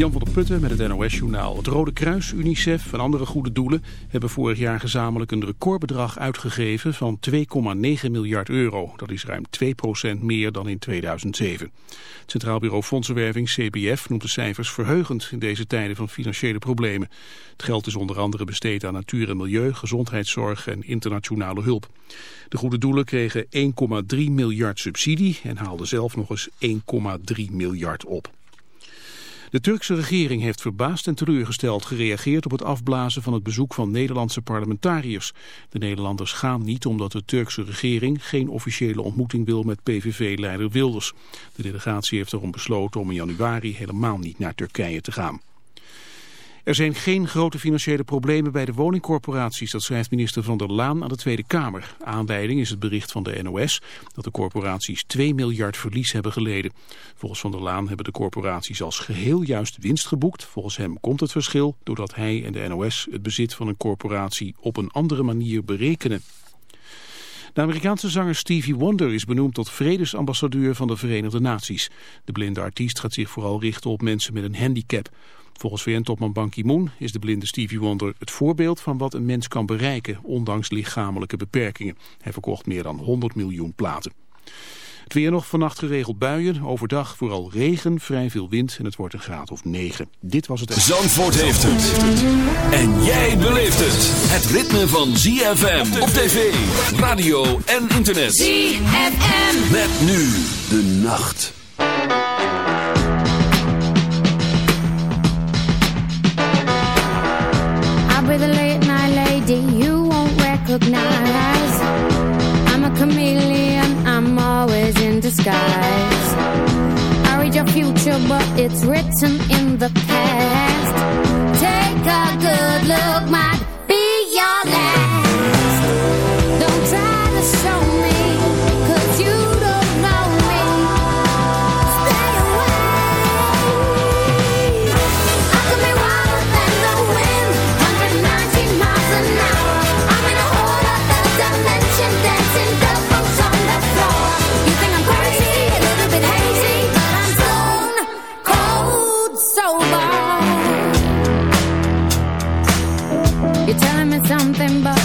Jan van der Putten met het NOS-journaal. Het Rode Kruis, UNICEF en andere goede doelen hebben vorig jaar gezamenlijk een recordbedrag uitgegeven van 2,9 miljard euro. Dat is ruim 2% meer dan in 2007. Het Centraal Bureau Fondsenwerving, CBF, noemt de cijfers verheugend in deze tijden van financiële problemen. Het geld is onder andere besteed aan natuur en milieu, gezondheidszorg en internationale hulp. De goede doelen kregen 1,3 miljard subsidie en haalden zelf nog eens 1,3 miljard op. De Turkse regering heeft verbaasd en teleurgesteld gereageerd op het afblazen van het bezoek van Nederlandse parlementariërs. De Nederlanders gaan niet omdat de Turkse regering geen officiële ontmoeting wil met PVV-leider Wilders. De delegatie heeft erom besloten om in januari helemaal niet naar Turkije te gaan. Er zijn geen grote financiële problemen bij de woningcorporaties, dat schrijft minister Van der Laan aan de Tweede Kamer. Aanleiding is het bericht van de NOS dat de corporaties 2 miljard verlies hebben geleden. Volgens Van der Laan hebben de corporaties als geheel juist winst geboekt. Volgens hem komt het verschil doordat hij en de NOS het bezit van een corporatie op een andere manier berekenen. De Amerikaanse zanger Stevie Wonder is benoemd tot vredesambassadeur van de Verenigde Naties. De blinde artiest gaat zich vooral richten op mensen met een handicap. Volgens VN-topman Ban Ki-moon is de blinde Stevie Wonder het voorbeeld van wat een mens kan bereiken, ondanks lichamelijke beperkingen. Hij verkocht meer dan 100 miljoen platen. Het weer nog vannacht geregeld buien, overdag vooral regen, vrij veel wind en het wordt een graad of 9. Dit was het... Zandvoort heeft het. En jij beleeft het. Het ritme van ZFM op tv, radio en internet. ZFM. Met nu de nacht. I'll be the late night lady you won't recognize. I'm a chameleon, I'm always in disguise. I read your future, but it's written in the past. Take a good look,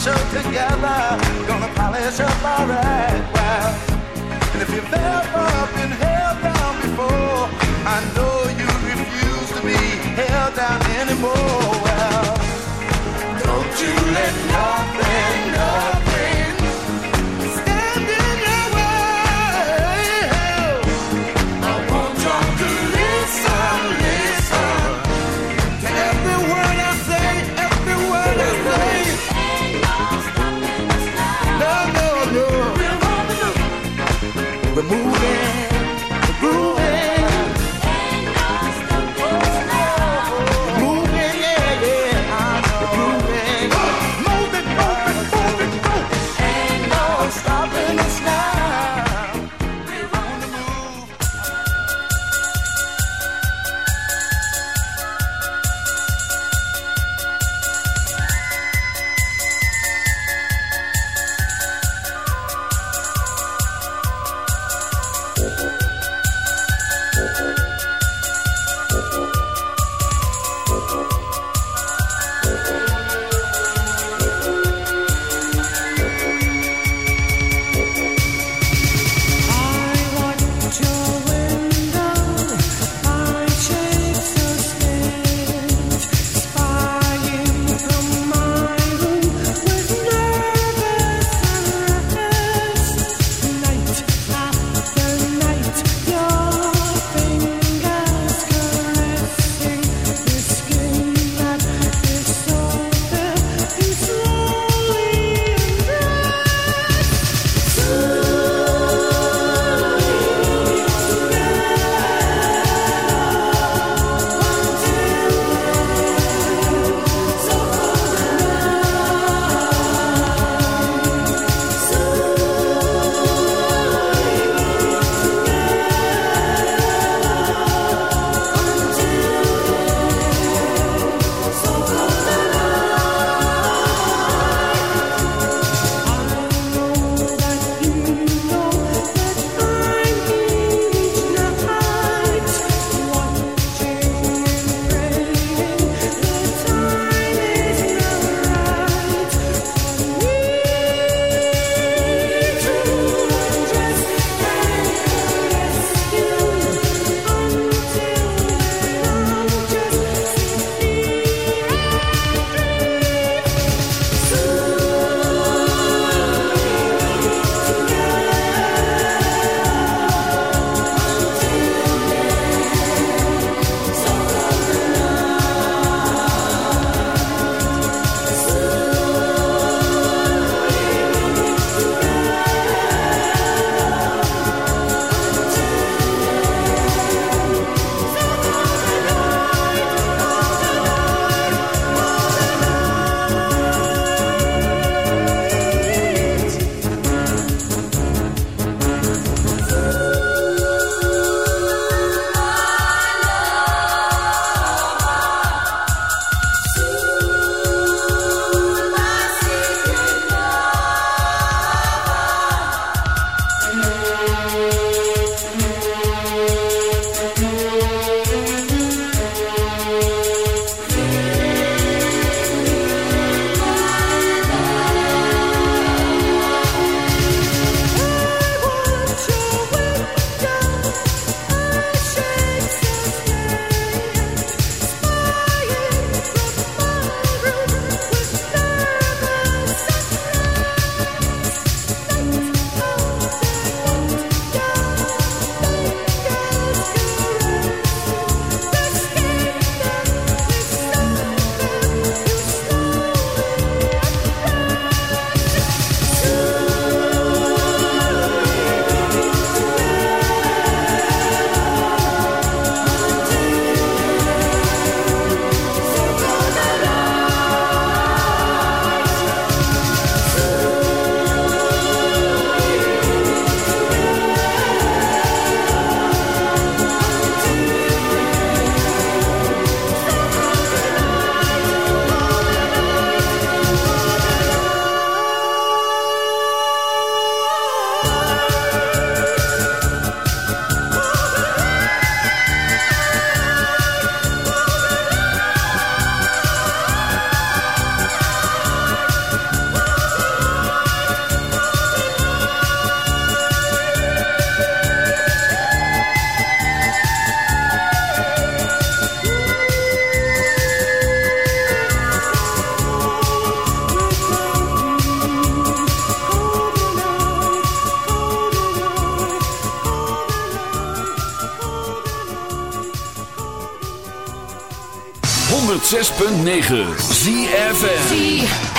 show together. Gonna polish up our act well. And if you've ever been held down before, I know you refuse to be held down anymore. Well, don't you let me. 106.9 ZFM.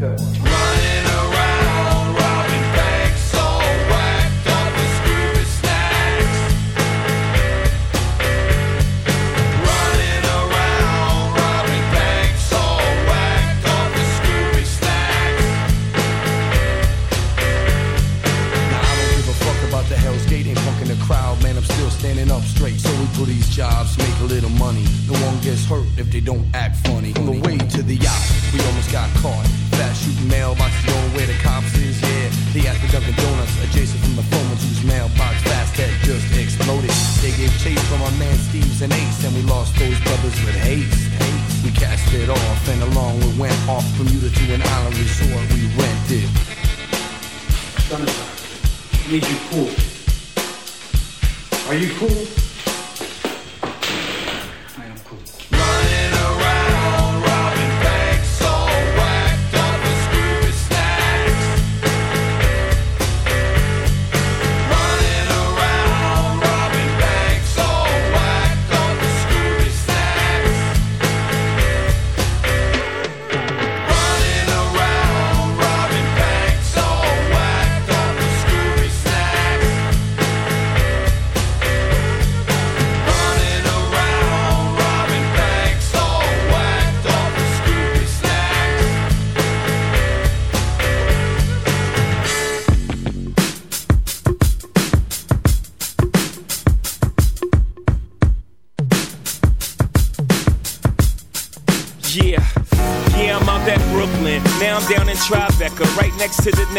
good.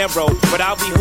Narrow. But I'll be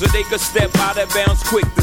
so they could step out of bounds quick. The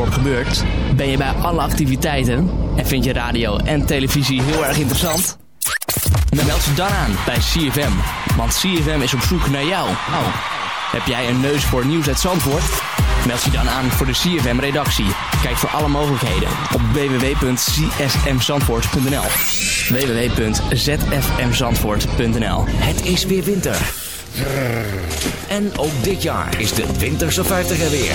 Dorp gebeurt? Ben je bij alle activiteiten? En vind je radio en televisie heel erg interessant? Dan meld je dan aan bij CFM. Want CFM is op zoek naar jou. Oh. Heb jij een neus voor nieuws uit Zandvoort? Meld je dan aan voor de CFM-redactie. Kijk voor alle mogelijkheden op www.csmzandvoort.nl www.zfmzandvoort.nl Het is weer winter. En ook dit jaar is de Winterse 50 er weer.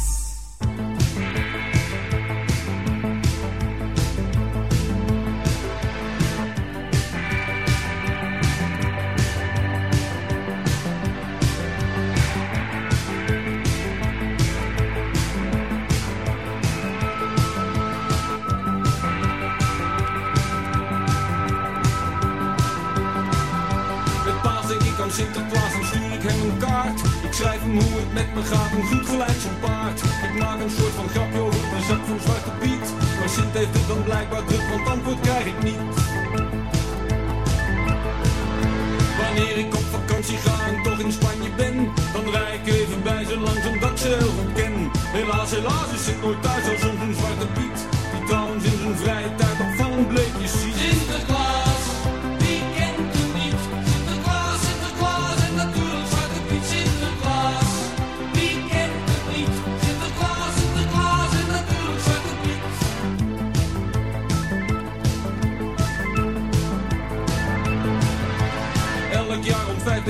Want antwoord krijg ik niet. Wanneer ik op vakantie ga en toch in Spanje ben, dan rij ik even bij ze langs omdat ik ze heel goed ken. Helaas, helaas is het nooit thuis als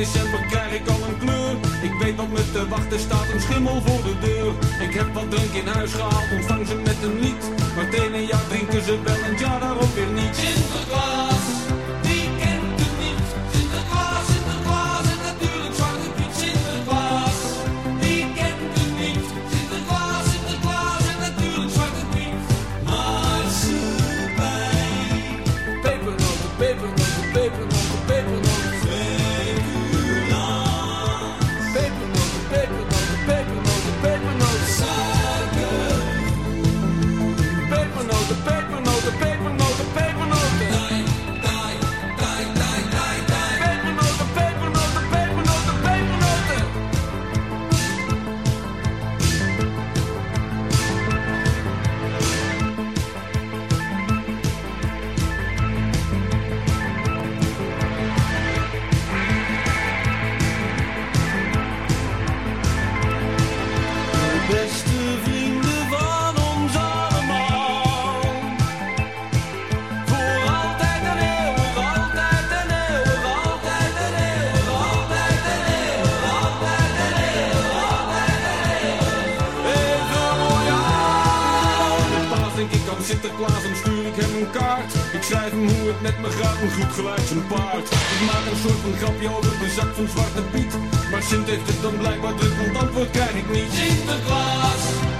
december krijg ik al een kleur. Ik weet wat me te wachten staat, een schimmel voor de deur. Ik heb wat drank in huis gehaald, ontvang ze met een lied. Maar het ene drinken ze wel en jaar daarop weer niet. goed. Ik maak een soort van grapje over de zak van Zwarte Piet. Maar Sint heeft het dan blijkbaar druk, want antwoord krijg ik niet. Sinterklaas!